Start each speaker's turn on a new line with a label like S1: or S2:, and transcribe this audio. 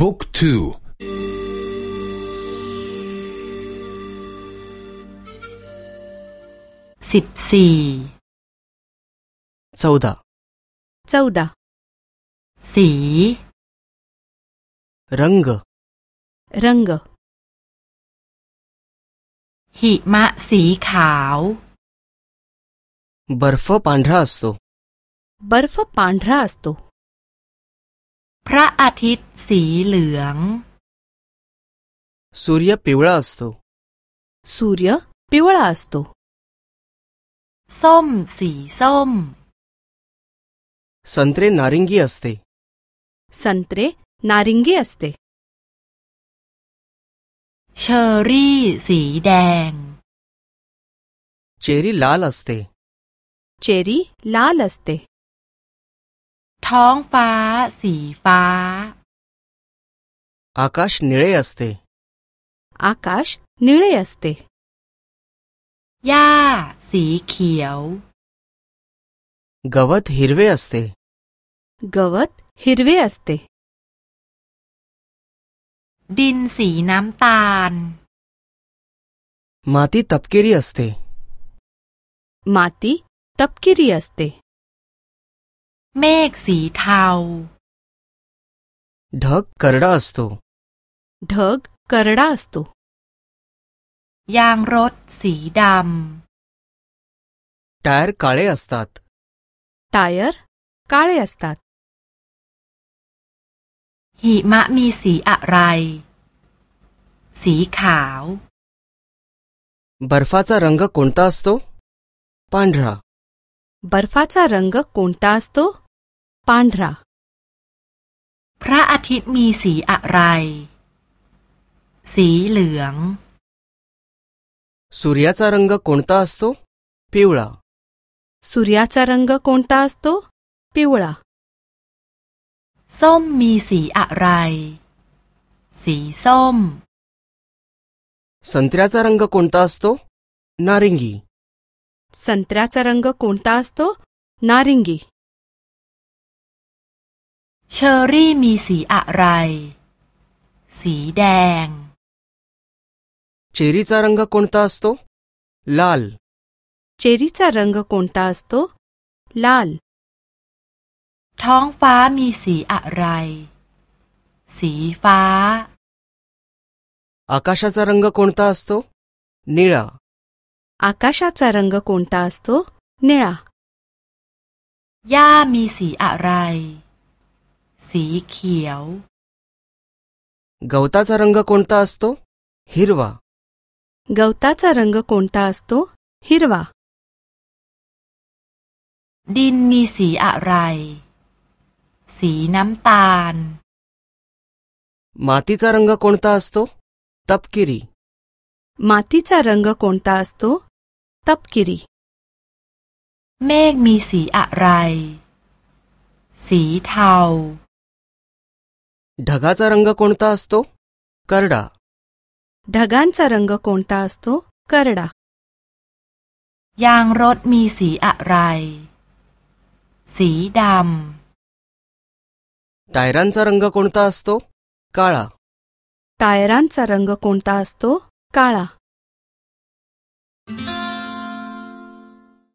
S1: บุ๊กทู
S2: สิบสี่
S3: चौदा
S4: चौदा
S2: สี
S3: रंग
S4: रंग
S2: หิมะสีขาว
S3: बर्फ पांढरा असतो
S4: बर्फ पांढरा असतो
S2: พระอาทิตย์สีเหลือง
S3: सूर्य पिवळा असतो
S4: सूर्य पिवळा असतो
S2: ส้มสีส้ม
S3: संत्रे नारिंगी असते
S4: संत्रे नारिंगी असते
S2: เชอร์รี่สีแดง
S3: चेरी लाल असते
S4: चेरी लाल असते
S2: ท้องฟ้าสีฟ้า
S3: आकाश निळे असते
S4: आकाश निळे असते
S2: หญ้าสีเขียว
S3: गवत हिरवे असते
S4: गवत हिरवे असते
S2: ดินสีน้ำตาล
S3: माती तपकिरी असते
S4: माती तपकिरी असते
S2: เมฆสีเทา
S3: ढग करडा असतो
S4: ढग करडा असतो
S2: ยางรถสีด
S3: टायर काळे असतात
S4: टायर काळे असतात ำ
S2: หิมะมีสีอะไร สีขาว
S3: बर्फाचा रंग कोणता असतो पांढरा
S4: बर्फाचा रंग कोणता असतो पांढरा
S2: พระอาทิตย์มีสีอะไร สีเหลือง
S3: सूर्याचा रंग कोणता असतो पिवळा
S4: सूर्याचा रंग कोणता असतो पिवळा
S2: ส้มมีสีอะไร สีส้ม
S3: संत्र्याचा रंग कोणता असतो नारिंगी
S4: संत्र्याचा रंग कोणता असतो नारिंगी
S2: เชอร์รี่มีสีอะไร สีแดง
S3: चेरीचा रंग कोणता असतो लाल
S4: चेरीचा रंग कोणता असतो लाल
S2: ท้องฟ้ามีสีอะไร สีฟ้า
S3: आकाशाचा रंग कोणता असतो निळा
S4: आकाशाचा रंग कोणता असतो निळा
S2: หญ้ามีสีอะไร สีเขียว
S3: गवताचा रंग कोणता असतो हिरवा
S4: गवताचा रंग कोणता असतो हिरवा
S2: ดินมีสีอะไร สีน้ำตาล
S3: मातीचा रंग कोणता असतो तपकिरी
S4: मातीचा रंग कोणता असतो तपकिरी
S2: เมฆมีสีอะไร สีเทา
S3: ढगाचा रंग कोणता असतो? करडा.
S4: ढगांचा रंग कोणता असतो? करडा.
S2: यांग रोत मी सी अराय सी डाम
S3: टायरांचा रंग कोणता असतो? काळा.
S4: टायरांचा रंग कोणता असतो? काळा.